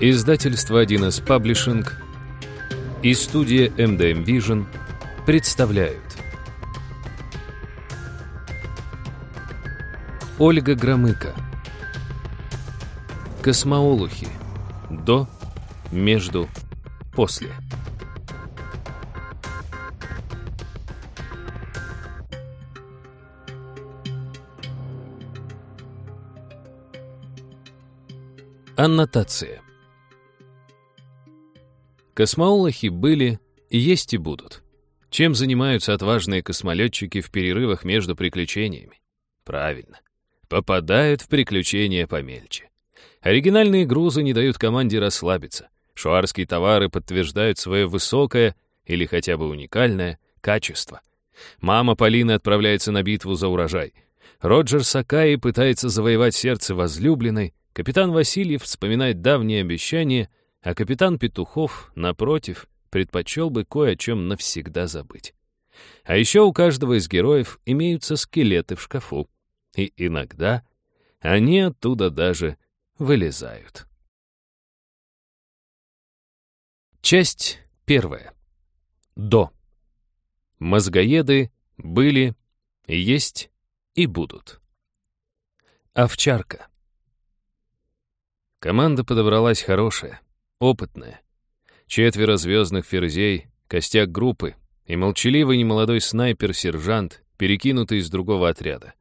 Издательство 1С Паблишинг и студия MDM Vision представляют. Ольга Громыко. Космоолухи До, между, после. Аннотация Космоолохи были, есть и будут. Чем занимаются отважные космолетчики в перерывах между приключениями? Правильно. Попадают в приключения помельче. Оригинальные грузы не дают команде расслабиться. Шуарские товары подтверждают свое высокое или хотя бы уникальное качество. Мама Полины отправляется на битву за урожай. Роджер Сакаи пытается завоевать сердце возлюбленной. Капитан Васильев вспоминает давние обещания а капитан Петухов, напротив, предпочел бы кое о чем навсегда забыть. А еще у каждого из героев имеются скелеты в шкафу, и иногда они оттуда даже вылезают. Часть первая. До. Мозгоеды были, есть и будут. Овчарка. Команда подобралась хорошая опытная. Четверо звездных ферзей, костяк группы и молчаливый немолодой снайпер-сержант, перекинутый из другого отряда.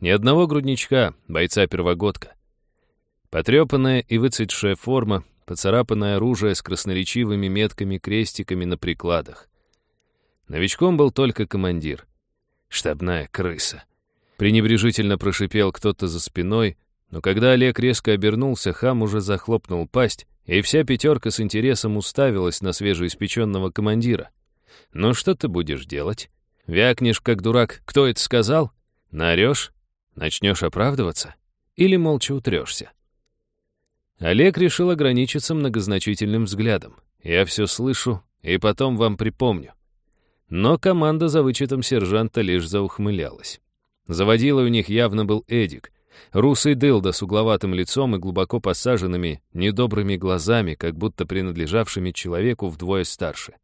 Ни одного грудничка, бойца-первогодка. Потрепанная и выцветшая форма, поцарапанное оружие с красноречивыми метками-крестиками на прикладах. Новичком был только командир. Штабная крыса. Пренебрежительно прошипел кто-то за спиной, но когда Олег резко обернулся, хам уже захлопнул пасть и вся пятерка с интересом уставилась на свежеиспеченного командира. «Ну что ты будешь делать? Вякнешь, как дурак, кто это сказал? Наорешь? Начнешь оправдываться? Или молча утрешься?» Олег решил ограничиться многозначительным взглядом. «Я все слышу, и потом вам припомню». Но команда за вычетом сержанта лишь заухмылялась. Заводила у них явно был Эдик, Русый дылда с угловатым лицом и глубоко посаженными, недобрыми глазами, как будто принадлежавшими человеку вдвое старше.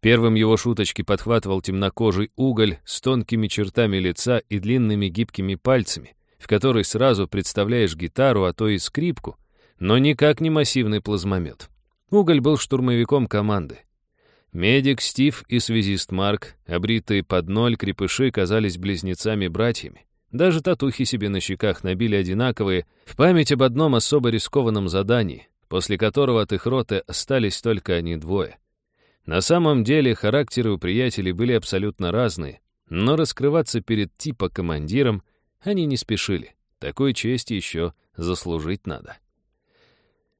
Первым его шуточки подхватывал темнокожий уголь с тонкими чертами лица и длинными гибкими пальцами, в которой сразу представляешь гитару, а то и скрипку, но никак не массивный плазмомет. Уголь был штурмовиком команды. Медик Стив и связист Марк, обритые под ноль крепыши, казались близнецами-братьями. Даже татухи себе на щеках набили одинаковые, в память об одном особо рискованном задании, после которого от их роты остались только они двое. На самом деле характеры у приятелей были абсолютно разные, но раскрываться перед типа командиром они не спешили. Такой чести еще заслужить надо.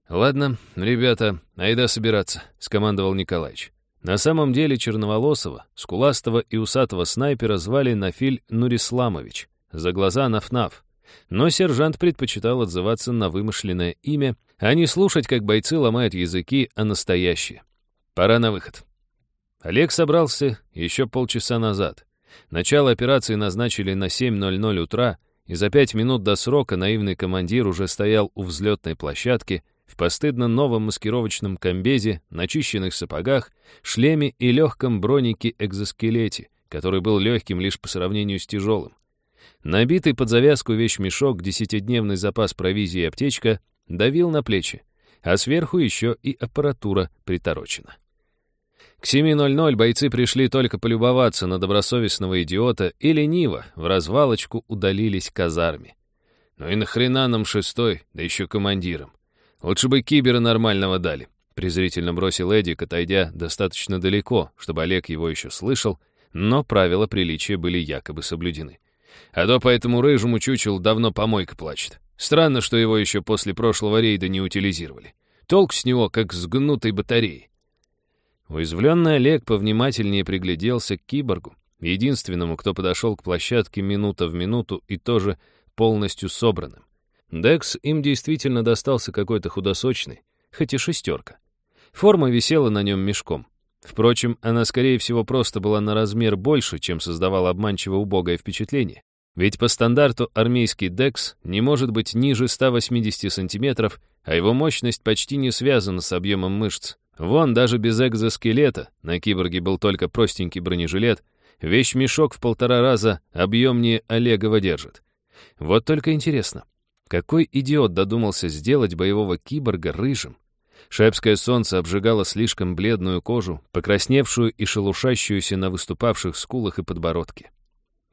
«Ладно, ребята, айда собираться», — скомандовал Николаевич. На самом деле черноволосого, скуластого и усатого снайпера звали Нафиль Нурисламович за глаза наф-наф. Но сержант предпочитал отзываться на вымышленное имя, а не слушать, как бойцы ломают языки, а настоящие. Пора на выход. Олег собрался еще полчаса назад. Начало операции назначили на 7.00 утра, и за пять минут до срока наивный командир уже стоял у взлетной площадки в постыдно новом маскировочном комбезе, начищенных сапогах, шлеме и легком бронике-экзоскелете, который был легким лишь по сравнению с тяжелым. Набитый под завязку вещмешок, десятидневный запас провизии и аптечка давил на плечи, а сверху еще и аппаратура приторочена. К 7.00 бойцы пришли только полюбоваться на добросовестного идиота и лениво в развалочку удалились казарме. Ну и нахрена нам шестой, да еще командиром? Лучше бы кибера нормального дали, презрительно бросил Эдик, отойдя достаточно далеко, чтобы Олег его еще слышал, но правила приличия были якобы соблюдены. А то по этому рыжему чучелу давно помойка плачет. Странно, что его еще после прошлого рейда не утилизировали. Толк с него, как с гнутой батареи. Уязвленный Олег повнимательнее пригляделся к киборгу, единственному, кто подошел к площадке минута в минуту и тоже полностью собранным. Декс им действительно достался какой-то худосочный, хоть и шестерка. Форма висела на нем мешком. Впрочем, она, скорее всего, просто была на размер больше, чем создавала обманчиво убогое впечатление. Ведь по стандарту армейский декс не может быть ниже 180 сантиметров, а его мощность почти не связана с объемом мышц. Вон, даже без экзоскелета, на киборге был только простенький бронежилет, вещь-мешок в полтора раза объемнее Олегова держит. Вот только интересно, какой идиот додумался сделать боевого киборга рыжим? Шепское солнце обжигало слишком бледную кожу, покрасневшую и шелушащуюся на выступавших скулах и подбородке.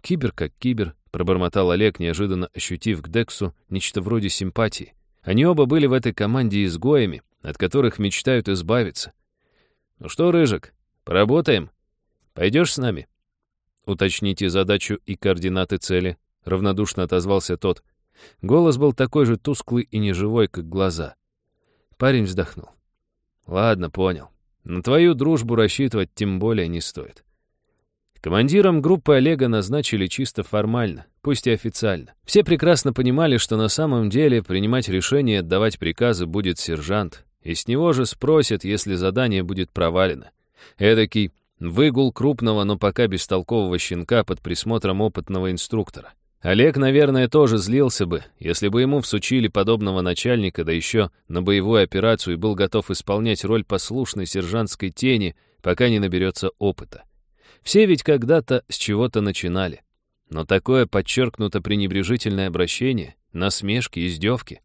«Кибер как кибер», — пробормотал Олег, неожиданно ощутив к Дексу нечто вроде симпатии. Они оба были в этой команде изгоями, от которых мечтают избавиться. «Ну что, Рыжик, поработаем? Пойдешь с нами?» «Уточните задачу и координаты цели», — равнодушно отозвался тот. Голос был такой же тусклый и неживой, как глаза. Парень вздохнул. «Ладно, понял. На твою дружбу рассчитывать тем более не стоит». Командиром группы Олега назначили чисто формально, пусть и официально. Все прекрасно понимали, что на самом деле принимать решение отдавать приказы будет сержант, и с него же спросят, если задание будет провалено. Эдакий выгул крупного, но пока бестолкового щенка под присмотром опытного инструктора. Олег, наверное, тоже злился бы, если бы ему всучили подобного начальника, да еще на боевую операцию и был готов исполнять роль послушной сержантской тени, пока не наберется опыта. Все ведь когда-то с чего-то начинали. Но такое подчеркнуто пренебрежительное обращение, насмешки, издевки.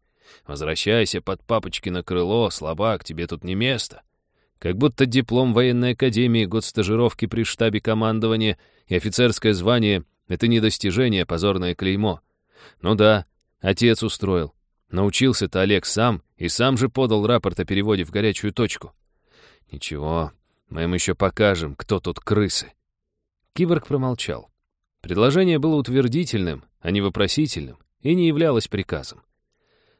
«Возвращайся под папочки на крыло, слабак, тебе тут не место». Как будто диплом военной академии, год стажировки при штабе командования и офицерское звание это не достижение, позорное клеймо. Ну да, отец устроил. Научился-то Олег сам, и сам же подал рапорт о переводе в горячую точку. Ничего, мы им еще покажем, кто тут крысы. Киборг промолчал. Предложение было утвердительным, а не вопросительным, и не являлось приказом.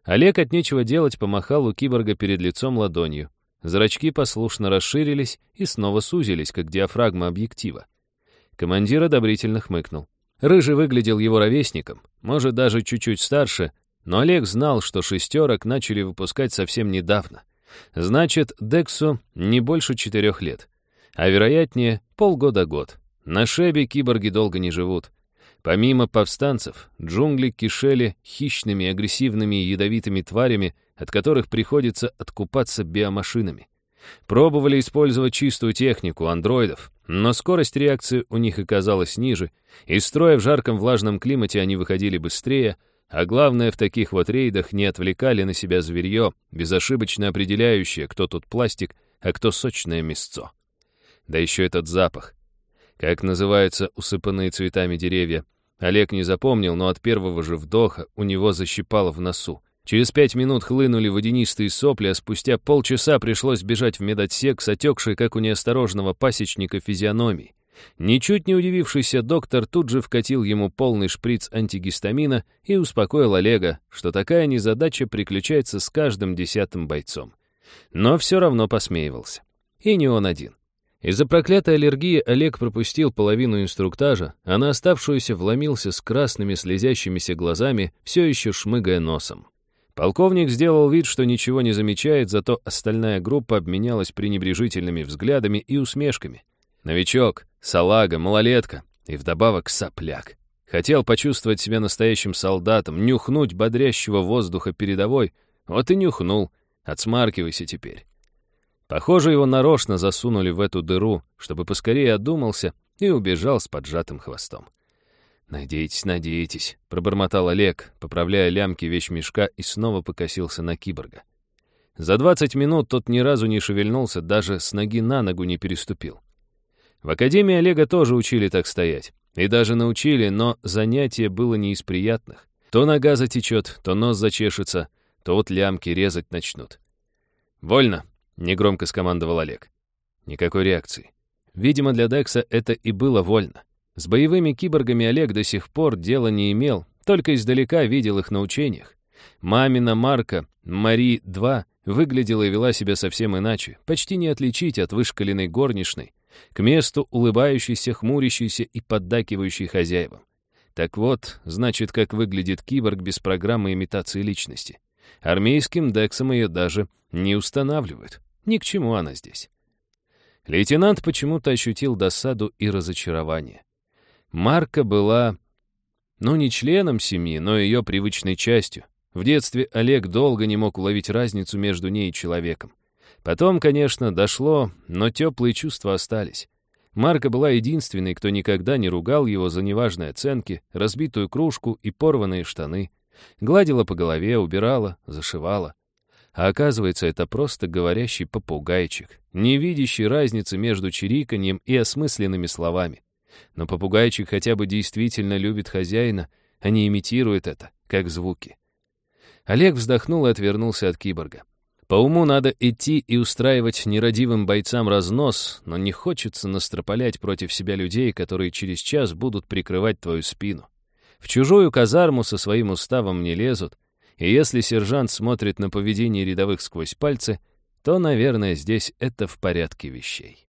Олег от нечего делать помахал у киборга перед лицом ладонью. Зрачки послушно расширились и снова сузились, как диафрагма объектива. Командир одобрительно хмыкнул. Рыжий выглядел его ровесником, может, даже чуть-чуть старше, но Олег знал, что шестерок начали выпускать совсем недавно. Значит, Дексу не больше четырех лет. А вероятнее, полгода-год. На Шебе киборги долго не живут. Помимо повстанцев, джунгли кишели хищными, агрессивными и ядовитыми тварями, от которых приходится откупаться биомашинами. Пробовали использовать чистую технику андроидов, но скорость реакции у них оказалась ниже, из строя в жарком влажном климате они выходили быстрее, а главное, в таких вот рейдах не отвлекали на себя зверье, безошибочно определяющее, кто тут пластик, а кто сочное мясцо. Да еще этот запах. Как называются усыпанные цветами деревья? Олег не запомнил, но от первого же вдоха у него защипало в носу. Через пять минут хлынули водянистые сопли, а спустя полчаса пришлось бежать в медотсек с отекшей, как у неосторожного пасечника, физиономией. Ничуть не удивившийся доктор тут же вкатил ему полный шприц антигистамина и успокоил Олега, что такая незадача приключается с каждым десятым бойцом. Но все равно посмеивался. И не он один. Из-за проклятой аллергии Олег пропустил половину инструктажа, а на оставшуюся вломился с красными слезящимися глазами, все еще шмыгая носом. Полковник сделал вид, что ничего не замечает, зато остальная группа обменялась пренебрежительными взглядами и усмешками. Новичок, салага, малолетка и вдобавок сопляк. Хотел почувствовать себя настоящим солдатом, нюхнуть бодрящего воздуха передовой, вот и нюхнул. Отсмаркивайся теперь. Похоже, его нарочно засунули в эту дыру, чтобы поскорее одумался и убежал с поджатым хвостом. «Надейтесь, надейтесь», — пробормотал Олег, поправляя лямки вещмешка и снова покосился на киборга. За двадцать минут тот ни разу не шевельнулся, даже с ноги на ногу не переступил. В академии Олега тоже учили так стоять. И даже научили, но занятие было не из приятных. То нога затечет, то нос зачешется, то вот лямки резать начнут. «Вольно», — негромко скомандовал Олег. Никакой реакции. Видимо, для Декса это и было вольно. С боевыми киборгами Олег до сих пор дела не имел, только издалека видел их на учениях. Мамина Марка, Мари-2, выглядела и вела себя совсем иначе, почти не отличить от вышкаленной горничной, к месту улыбающейся, хмурящейся и поддакивающей хозяевам. Так вот, значит, как выглядит киборг без программы имитации личности. Армейским дексом ее даже не устанавливают. Ни к чему она здесь. Лейтенант почему-то ощутил досаду и разочарование. Марка была Ну, не членом семьи, но ее привычной частью. В детстве Олег долго не мог уловить разницу между ней и человеком. Потом, конечно, дошло, но теплые чувства остались. Марка была единственной, кто никогда не ругал его за неважные оценки, разбитую кружку и порванные штаны. Гладила по голове, убирала, зашивала. А оказывается, это просто говорящий попугайчик, не видящий разницы между чириканьем и осмысленными словами. Но попугайчик хотя бы действительно любит хозяина, а не имитирует это, как звуки. Олег вздохнул и отвернулся от киборга. По уму надо идти и устраивать нерадивым бойцам разнос, но не хочется настропалять против себя людей, которые через час будут прикрывать твою спину. В чужую казарму со своим уставом не лезут, и если сержант смотрит на поведение рядовых сквозь пальцы, то, наверное, здесь это в порядке вещей.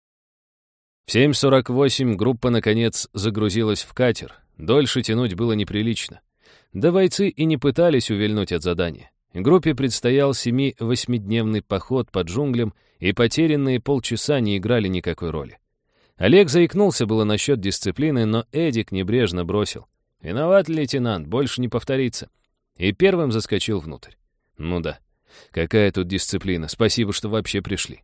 В 7.48 группа, наконец, загрузилась в катер. Дольше тянуть было неприлично. Да бойцы и не пытались увильнуть от задания. Группе предстоял семи-восьмидневный поход по джунглям, и потерянные полчаса не играли никакой роли. Олег заикнулся было насчет дисциплины, но Эдик небрежно бросил. «Виноват, лейтенант, больше не повторится». И первым заскочил внутрь. Ну да, какая тут дисциплина, спасибо, что вообще пришли.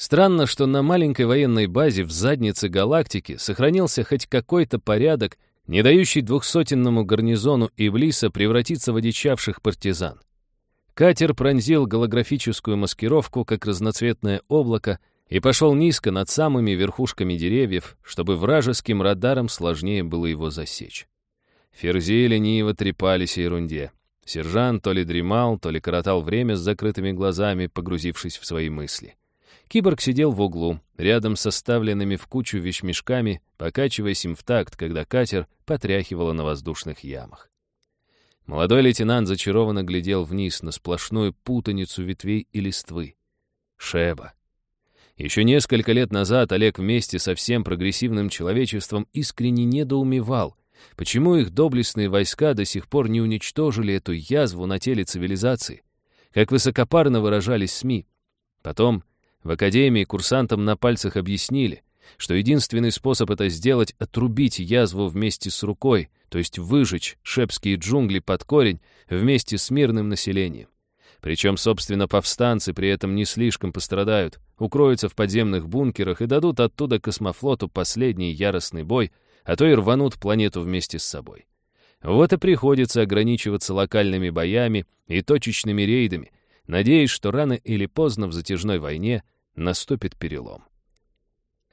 Странно, что на маленькой военной базе в заднице галактики сохранился хоть какой-то порядок, не дающий двухсотенному гарнизону Иблиса превратиться в одичавших партизан. Катер пронзил голографическую маскировку, как разноцветное облако, и пошел низко над самыми верхушками деревьев, чтобы вражеским радарам сложнее было его засечь. Ферзи лениво трепались о ерунде. Сержант то ли дремал, то ли коротал время с закрытыми глазами, погрузившись в свои мысли. Киборг сидел в углу, рядом с оставленными в кучу вещмешками, покачиваясь им в такт, когда катер потряхивало на воздушных ямах. Молодой лейтенант зачарованно глядел вниз на сплошную путаницу ветвей и листвы. Шеба. Еще несколько лет назад Олег вместе со всем прогрессивным человечеством искренне недоумевал, почему их доблестные войска до сих пор не уничтожили эту язву на теле цивилизации, как высокопарно выражались СМИ. Потом в академии курсантам на пальцах объяснили, что единственный способ это сделать — отрубить язву вместе с рукой, то есть выжечь шепские джунгли под корень вместе с мирным населением. Причем, собственно, повстанцы при этом не слишком пострадают, укроются в подземных бункерах и дадут оттуда космофлоту последний яростный бой, а то и рванут планету вместе с собой. Вот и приходится ограничиваться локальными боями и точечными рейдами, надеясь, что рано или поздно в затяжной войне наступит перелом.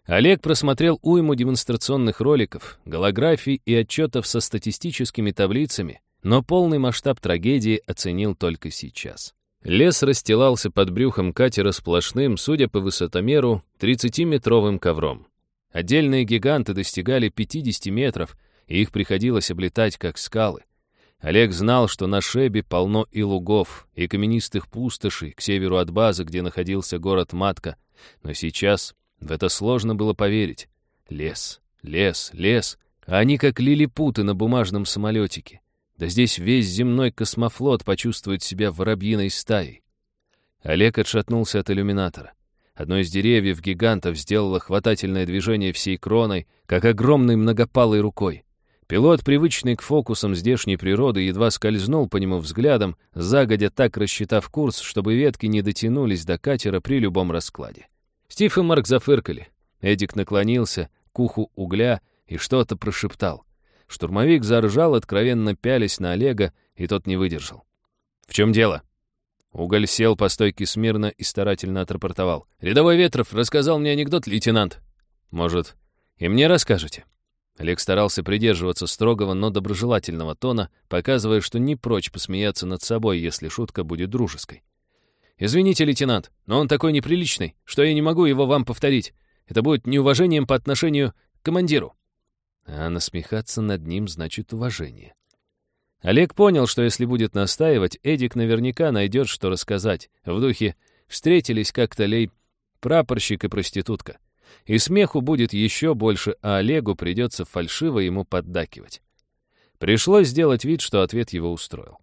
Олег просмотрел уйму демонстрационных роликов, голографий и отчетов со статистическими таблицами, но полный масштаб трагедии оценил только сейчас. Лес расстилался под брюхом катера сплошным, судя по высотомеру, 30-метровым ковром. Отдельные гиганты достигали 50 метров, и их приходилось облетать как скалы. Олег знал, что на Шебе полно и лугов, и каменистых пустошей к северу от базы, где находился город Матка, но сейчас в это сложно было поверить. Лес, лес, лес. А они как лилипуты на бумажном самолетике. Да здесь весь земной космофлот почувствует себя воробьиной стаей. Олег отшатнулся от иллюминатора. Одно из деревьев гигантов сделало хватательное движение всей кроной, как огромной многопалой рукой. Пилот, привычный к фокусам здешней природы, едва скользнул по нему взглядом, загодя так рассчитав курс, чтобы ветки не дотянулись до катера при любом раскладе. Стив и Марк зафыркали. Эдик наклонился к уху угля и что-то прошептал. Штурмовик заржал, откровенно пялись на Олега, и тот не выдержал. «В чем дело?» Уголь сел по стойке смирно и старательно отрапортовал. «Рядовой Ветров рассказал мне анекдот, лейтенант. Может, и мне расскажете?» Олег старался придерживаться строгого, но доброжелательного тона, показывая, что не прочь посмеяться над собой, если шутка будет дружеской. «Извините, лейтенант, но он такой неприличный, что я не могу его вам повторить. Это будет неуважением по отношению к командиру». А насмехаться над ним значит уважение. Олег понял, что если будет настаивать, Эдик наверняка найдет, что рассказать. В духе «встретились как-то лей прапорщик и проститутка». И смеху будет еще больше, а Олегу придется фальшиво ему поддакивать. Пришлось сделать вид, что ответ его устроил.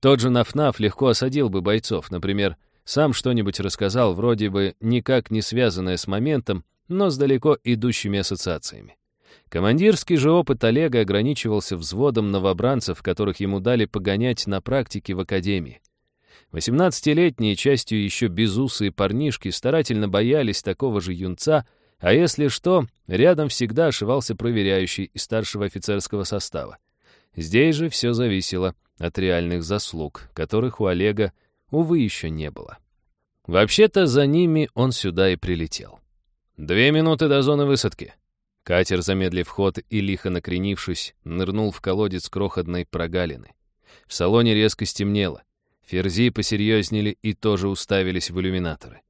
Тот же Нафнаф легко осадил бы бойцов, например, сам что-нибудь рассказал, вроде бы никак не связанное с моментом, но с далеко идущими ассоциациями. Командирский же опыт Олега ограничивался взводом новобранцев, которых ему дали погонять на практике в академии. Восемнадцатилетние, частью еще безусые парнишки, старательно боялись такого же юнца, а если что, рядом всегда ошивался проверяющий из старшего офицерского состава. Здесь же все зависело от реальных заслуг, которых у Олега, увы, еще не было. Вообще-то за ними он сюда и прилетел. «Две минуты до зоны высадки», Катер, замедлив ход и лихо накренившись, нырнул в колодец крохотной прогалины. В салоне резко стемнело. Ферзи посерьезнели и тоже уставились в иллюминаторы.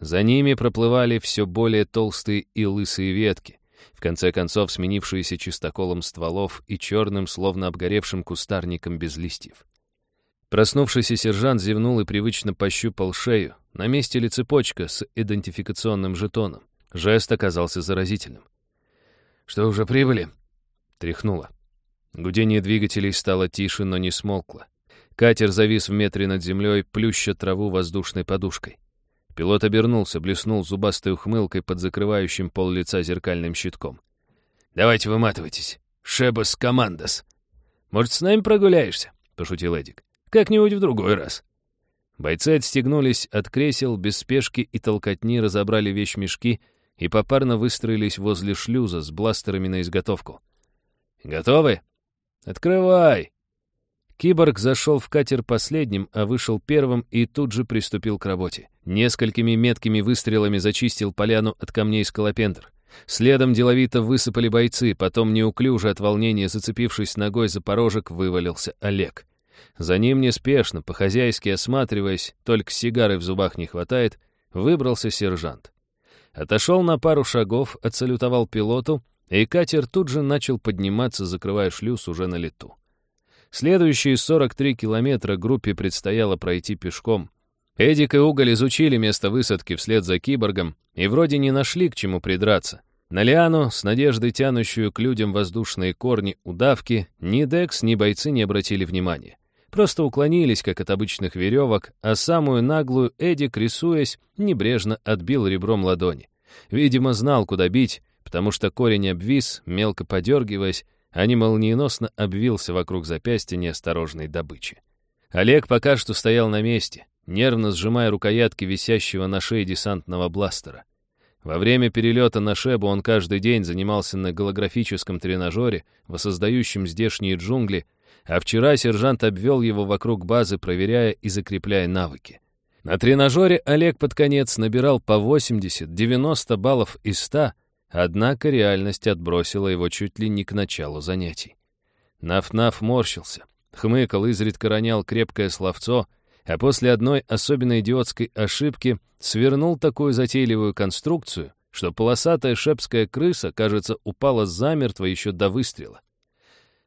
За ними проплывали все более толстые и лысые ветки, в конце концов сменившиеся чистоколом стволов и черным, словно обгоревшим кустарником без листьев. Проснувшийся сержант зевнул и привычно пощупал шею. На месте ли цепочка с идентификационным жетоном. Жест оказался заразительным. «Что, уже прибыли?» Тряхнуло. Гудение двигателей стало тише, но не смолкло. Катер завис в метре над землей, плюща траву воздушной подушкой. Пилот обернулся, блеснул зубастой ухмылкой под закрывающим пол лица зеркальным щитком. «Давайте выматывайтесь. Шебас командос. Может, с нами прогуляешься?» — пошутил Эдик. «Как-нибудь в другой раз». Бойцы отстегнулись от кресел, без спешки и толкотни разобрали вещмешки — и попарно выстроились возле шлюза с бластерами на изготовку. «Готовы? Открывай!» Киборг зашел в катер последним, а вышел первым и тут же приступил к работе. Несколькими меткими выстрелами зачистил поляну от камней скалопендр. Следом деловито высыпали бойцы, потом неуклюже от волнения, зацепившись ногой за порожек, вывалился Олег. За ним неспешно, по-хозяйски осматриваясь, только сигары в зубах не хватает, выбрался сержант. Отошел на пару шагов, отсалютовал пилоту, и катер тут же начал подниматься, закрывая шлюз уже на лету. Следующие 43 километра группе предстояло пройти пешком. Эдик и Уголь изучили место высадки вслед за киборгом и вроде не нашли к чему придраться. На Лиану, с надеждой тянущую к людям воздушные корни удавки, ни Декс, ни бойцы не обратили внимания. Просто уклонились, как от обычных веревок, а самую наглую Эдик, рисуясь, небрежно отбил ребром ладони. Видимо, знал, куда бить, потому что корень обвис, мелко подергиваясь, а не молниеносно обвился вокруг запястья неосторожной добычи. Олег пока что стоял на месте, нервно сжимая рукоятки висящего на шее десантного бластера. Во время перелета на Шебу он каждый день занимался на голографическом тренажере, воссоздающем здешние джунгли, а вчера сержант обвел его вокруг базы, проверяя и закрепляя навыки. На тренажере Олег под конец набирал по 80-90 баллов из 100, однако реальность отбросила его чуть ли не к началу занятий. Наф-Наф морщился, хмыкал, изредка ронял крепкое словцо, а после одной особенно идиотской ошибки свернул такую затейливую конструкцию, что полосатая шепская крыса, кажется, упала замертво еще до выстрела.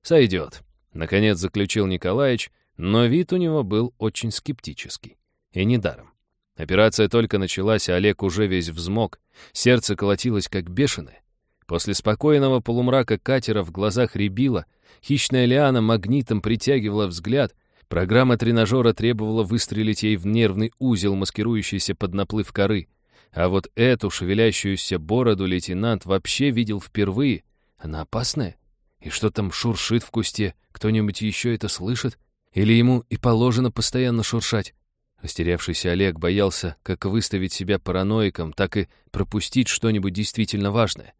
«Сойдет», Наконец заключил Николаевич, но вид у него был очень скептический. И недаром. Операция только началась, а Олег уже весь взмок. Сердце колотилось, как бешеное. После спокойного полумрака катера в глазах рябило, хищная лиана магнитом притягивала взгляд, программа тренажера требовала выстрелить ей в нервный узел, маскирующийся под наплыв коры. А вот эту шевелящуюся бороду лейтенант вообще видел впервые. Она опасная? И что там шуршит в кусте? Кто-нибудь еще это слышит? Или ему и положено постоянно шуршать? Растерявшийся Олег боялся как выставить себя параноиком, так и пропустить что-нибудь действительно важное.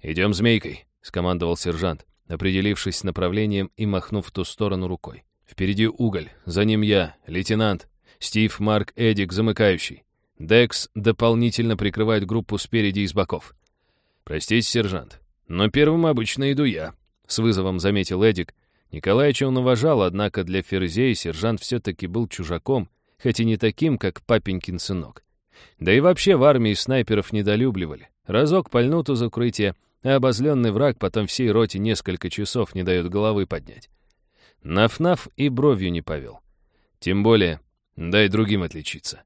«Идем змейкой», — скомандовал сержант, определившись с направлением и махнув в ту сторону рукой. «Впереди уголь, за ним я, лейтенант, Стив, Марк, Эдик, замыкающий. Декс дополнительно прикрывает группу спереди и с боков. Простите, сержант, но первым обычно иду я», — с вызовом заметил Эдик. Николаевича он уважал, однако для Ферзей сержант все-таки был чужаком, хоть и не таким, как папенькин сынок. Да и вообще в армии снайперов недолюбливали. Разок пальнут из укрытия, а обозленный враг потом всей роте несколько часов не дает головы поднять. Наф-наф и бровью не повел. Тем более, дай другим отличиться.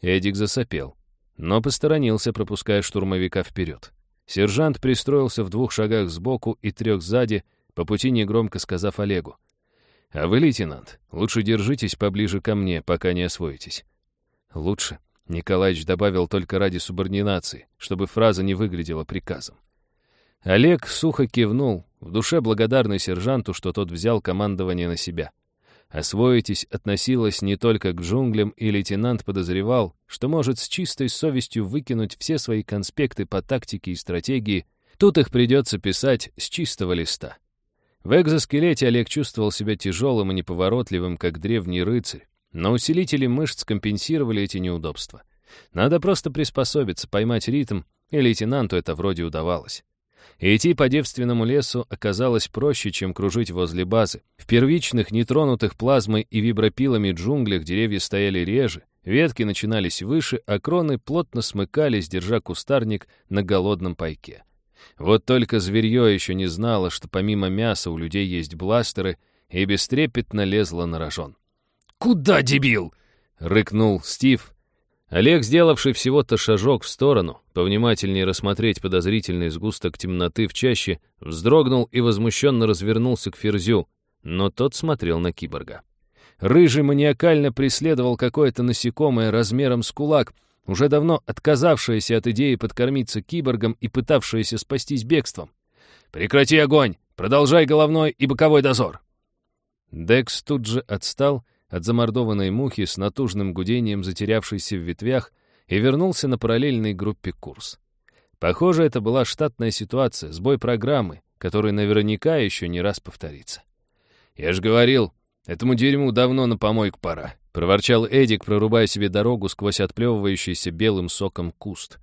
Эдик засопел, но посторонился, пропуская штурмовика вперед. Сержант пристроился в двух шагах сбоку и трех сзади, по пути негромко сказав Олегу. «А вы, лейтенант, лучше держитесь поближе ко мне, пока не освоитесь». «Лучше», — Николаевич добавил только ради субординации, чтобы фраза не выглядела приказом. Олег сухо кивнул, в душе благодарный сержанту, что тот взял командование на себя. Освоитесь относилось не только к джунглям, и лейтенант подозревал, что может с чистой совестью выкинуть все свои конспекты по тактике и стратегии, тут их придется писать с чистого листа. В экзоскелете Олег чувствовал себя тяжелым и неповоротливым, как древний рыцарь, но усилители мышц компенсировали эти неудобства. Надо просто приспособиться, поймать ритм, и лейтенанту это вроде удавалось. И идти по девственному лесу оказалось проще, чем кружить возле базы. В первичных, нетронутых плазмой и вибропилами джунглях деревья стояли реже, ветки начинались выше, а кроны плотно смыкались, держа кустарник на голодном пайке. Вот только зверье еще не знало, что помимо мяса у людей есть бластеры, и бестрепетно лезло на рожон. «Куда, дебил?» — рыкнул Стив. Олег, сделавший всего-то шажок в сторону, повнимательнее рассмотреть подозрительный сгусток темноты в чаще, вздрогнул и возмущенно развернулся к Ферзю, но тот смотрел на киборга. Рыжий маниакально преследовал какое-то насекомое размером с кулак, уже давно отказавшаяся от идеи подкормиться киборгом и пытавшаяся спастись бегством. «Прекрати огонь! Продолжай головной и боковой дозор!» Декс тут же отстал, от замордованной мухи с натужным гудением, затерявшейся в ветвях, и вернулся на параллельной группе курс. Похоже, это была штатная ситуация, сбой программы, который наверняка еще не раз повторится. «Я же говорил, этому дерьму давно на помойку пора», — проворчал Эдик, прорубая себе дорогу сквозь отплевывающийся белым соком куст.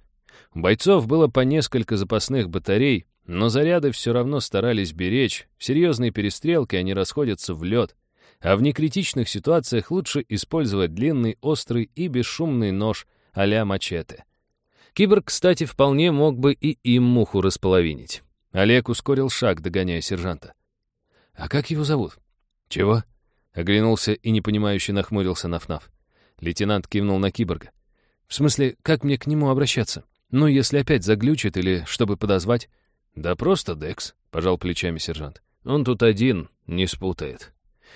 У бойцов было по несколько запасных батарей, но заряды все равно старались беречь, в серьезные перестрелки они расходятся в лед, а в некритичных ситуациях лучше использовать длинный, острый и бесшумный нож а-ля мачете. Киборг, кстати, вполне мог бы и им муху располовинить. Олег ускорил шаг, догоняя сержанта. «А как его зовут?» «Чего?» — оглянулся и непонимающе нахмурился Нафнаф. Лейтенант кивнул на киборга. «В смысле, как мне к нему обращаться? Ну, если опять заглючит или чтобы подозвать?» «Да просто Декс», — пожал плечами сержант. «Он тут один, не спутает».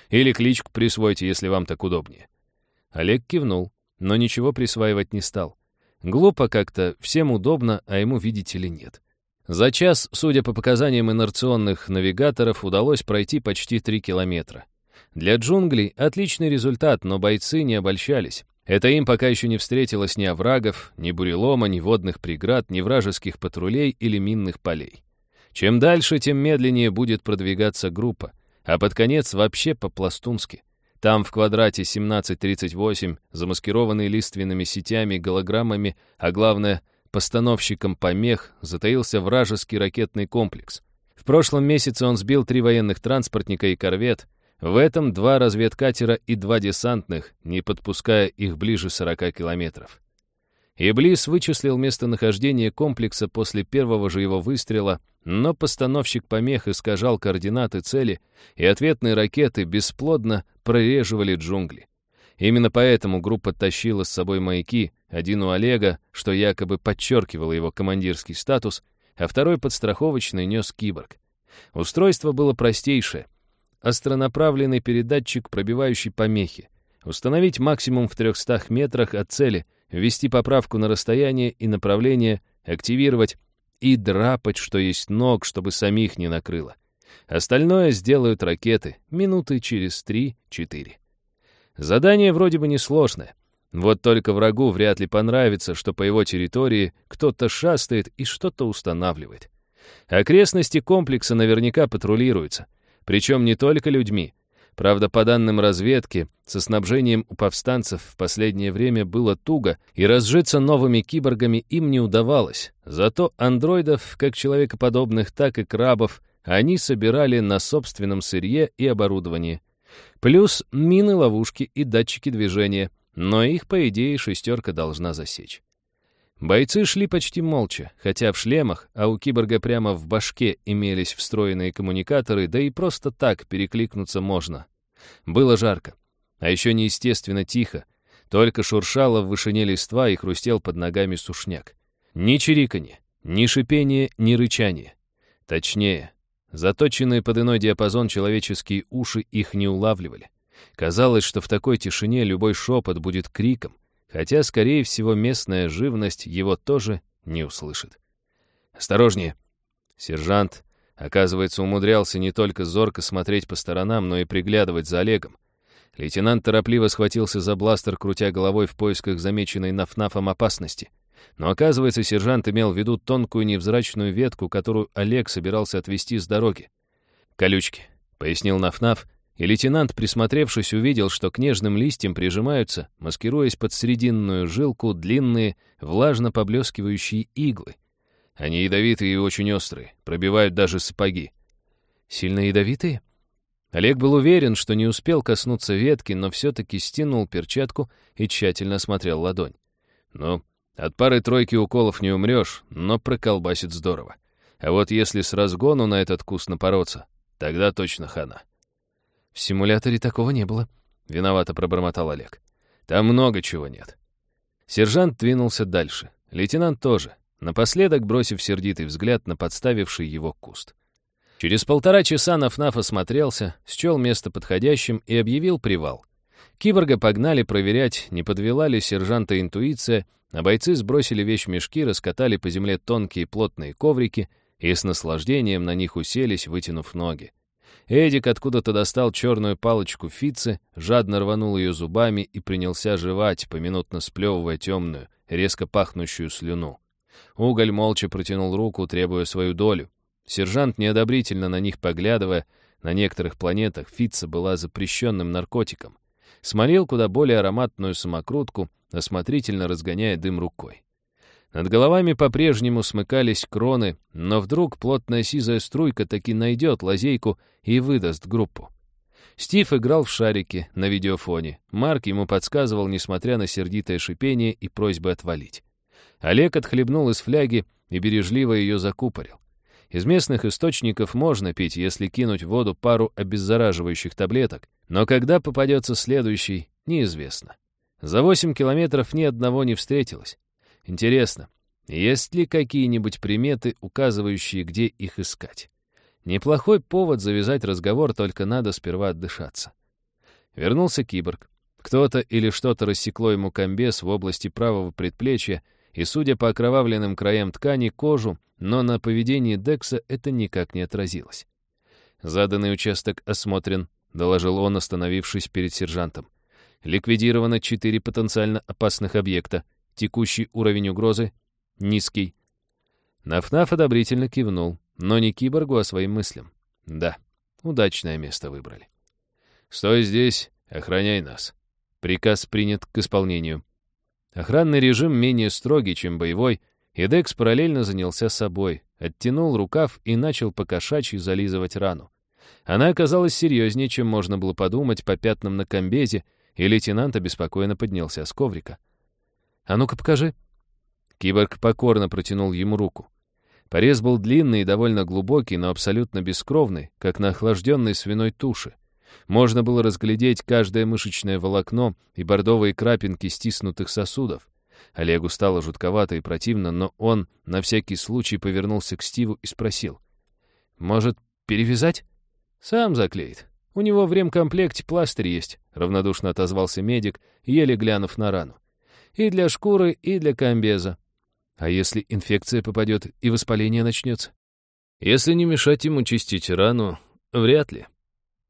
Или кличку присвойте, если вам так удобнее». Олег кивнул, но ничего присваивать не стал. Глупо как-то, всем удобно, а ему, видите ли, нет. За час, судя по показаниям инерционных навигаторов, удалось пройти почти три километра. Для джунглей отличный результат, но бойцы не обольщались. Это им пока еще не встретилось ни оврагов, ни бурелома, ни водных преград, ни вражеских патрулей или минных полей. Чем дальше, тем медленнее будет продвигаться группа а под конец вообще по-пластунски. Там в квадрате 1738, замаскированный лиственными сетями, голограммами, а главное, постановщиком помех, затаился вражеский ракетный комплекс. В прошлом месяце он сбил три военных транспортника и корвет, в этом два разведкатера и два десантных, не подпуская их ближе 40 километров. Иблис вычислил местонахождение комплекса после первого же его выстрела, но постановщик помех искажал координаты цели, и ответные ракеты бесплодно прореживали джунгли. Именно поэтому группа тащила с собой маяки, один у Олега, что якобы подчеркивало его командирский статус, а второй подстраховочный нес киборг. Устройство было простейшее. Астронаправленный передатчик, пробивающий помехи. Установить максимум в 300 метрах от цели, ввести поправку на расстояние и направление, активировать и драпать, что есть ног, чтобы самих не накрыло. Остальное сделают ракеты минуты через 3-4. Задание вроде бы несложное. Вот только врагу вряд ли понравится, что по его территории кто-то шастает и что-то устанавливает. Окрестности комплекса наверняка патрулируются. Причем не только людьми. Правда, по данным разведки, со снабжением у повстанцев в последнее время было туго, и разжиться новыми киборгами им не удавалось. Зато андроидов, как человекоподобных, так и крабов, они собирали на собственном сырье и оборудовании. Плюс мины-ловушки и датчики движения, но их, по идее, шестерка должна засечь. Бойцы шли почти молча, хотя в шлемах, а у киборга прямо в башке имелись встроенные коммуникаторы, да и просто так перекликнуться можно. Было жарко, а еще неестественно тихо, только шуршало в вышине листва и хрустел под ногами сушняк. Ни чириканье, ни шипение, ни рычание. Точнее, заточенные под иной диапазон человеческие уши их не улавливали. Казалось, что в такой тишине любой шепот будет криком, хотя, скорее всего, местная живность его тоже не услышит. «Осторожнее!» Сержант, оказывается, умудрялся не только зорко смотреть по сторонам, но и приглядывать за Олегом. Лейтенант торопливо схватился за бластер, крутя головой в поисках замеченной нафнафом опасности. Но оказывается, сержант имел в виду тонкую невзрачную ветку, которую Олег собирался отвести с дороги. «Колючки», — пояснил Нафнаф, и лейтенант, присмотревшись, увидел, что к нежным листьям прижимаются, маскируясь под срединную жилку, длинные, влажно поблескивающие иглы. Они ядовитые и очень острые, пробивают даже сапоги. «Сильно ядовитые?» Олег был уверен, что не успел коснуться ветки, но все-таки стянул перчатку и тщательно осмотрел ладонь. «Ну, от пары-тройки уколов не умрешь, но проколбасит здорово. А вот если с разгону на этот кус напороться, тогда точно хана». «В симуляторе такого не было», — виновато пробормотал Олег. «Там много чего нет». Сержант двинулся дальше. Лейтенант тоже, напоследок бросив сердитый взгляд на подставивший его куст. Через полтора часа Нафнаф осмотрелся, счел место подходящим и объявил привал. Киборга погнали проверять, не подвела ли сержанта интуиция, а бойцы сбросили вещмешки, раскатали по земле тонкие плотные коврики и с наслаждением на них уселись, вытянув ноги. Эдик откуда-то достал черную палочку фицы, жадно рванул ее зубами и принялся жевать, поминутно сплевывая темную, резко пахнущую слюну. Уголь молча протянул руку, требуя свою долю. Сержант, неодобрительно на них поглядывая, на некоторых планетах фица была запрещенным наркотиком. Смолил куда более ароматную самокрутку, осмотрительно разгоняя дым рукой. Над головами по-прежнему смыкались кроны, но вдруг плотная сизая струйка таки найдет лазейку и выдаст группу. Стив играл в шарики на видеофоне. Марк ему подсказывал, несмотря на сердитое шипение и просьбы отвалить. Олег отхлебнул из фляги и бережливо ее закупорил. Из местных источников можно пить, если кинуть в воду пару обеззараживающих таблеток, но когда попадется следующий, неизвестно. За 8 километров ни одного не встретилось. Интересно, есть ли какие-нибудь приметы, указывающие, где их искать? Неплохой повод завязать разговор, только надо сперва отдышаться. Вернулся киборг. Кто-то или что-то рассекло ему комбез в области правого предплечья, и, судя по окровавленным краям ткани, кожу, но на поведении Декса это никак не отразилось. «Заданный участок осмотрен», — доложил он, остановившись перед сержантом. «Ликвидировано четыре потенциально опасных объекта. Текущий уровень угрозы — низкий». Нафнаф одобрительно кивнул, но не киборгу, а своим мыслям. «Да, удачное место выбрали». «Стой здесь, охраняй нас». Приказ принят к исполнению. Охранный режим менее строгий, чем боевой, и Декс параллельно занялся собой, оттянул рукав и начал покошачьи зализывать рану. Она оказалась серьезнее, чем можно было подумать по пятнам на комбезе, и лейтенант обеспокоенно поднялся с коврика. «А ну-ка покажи». Киборг покорно протянул ему руку. Порез был длинный и довольно глубокий, но абсолютно бескровный, как на охлажденной свиной туше. Можно было разглядеть каждое мышечное волокно и бордовые крапинки стиснутых сосудов. Олегу стало жутковато и противно, но он на всякий случай повернулся к Стиву и спросил. «Может, перевязать?» «Сам заклеит. У него в ремкомплекте пластырь есть», — равнодушно отозвался медик, еле глянув на рану. «И для шкуры, и для комбеза. А если инфекция попадет и воспаление начнется?» «Если не мешать ему чистить рану, вряд ли»,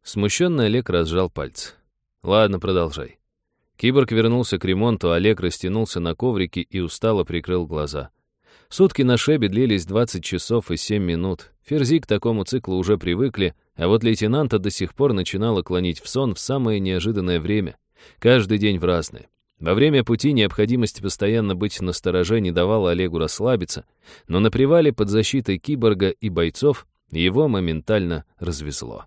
Смущенный Олег разжал пальцы. «Ладно, продолжай». Киборг вернулся к ремонту, Олег растянулся на коврике и устало прикрыл глаза. Сутки на шебе длились 20 часов и 7 минут. Ферзи к такому циклу уже привыкли, а вот лейтенанта до сих пор начинало клонить в сон в самое неожиданное время. Каждый день в разное. Во время пути необходимость постоянно быть на стороже не давала Олегу расслабиться, но на привале под защитой киборга и бойцов его моментально развезло.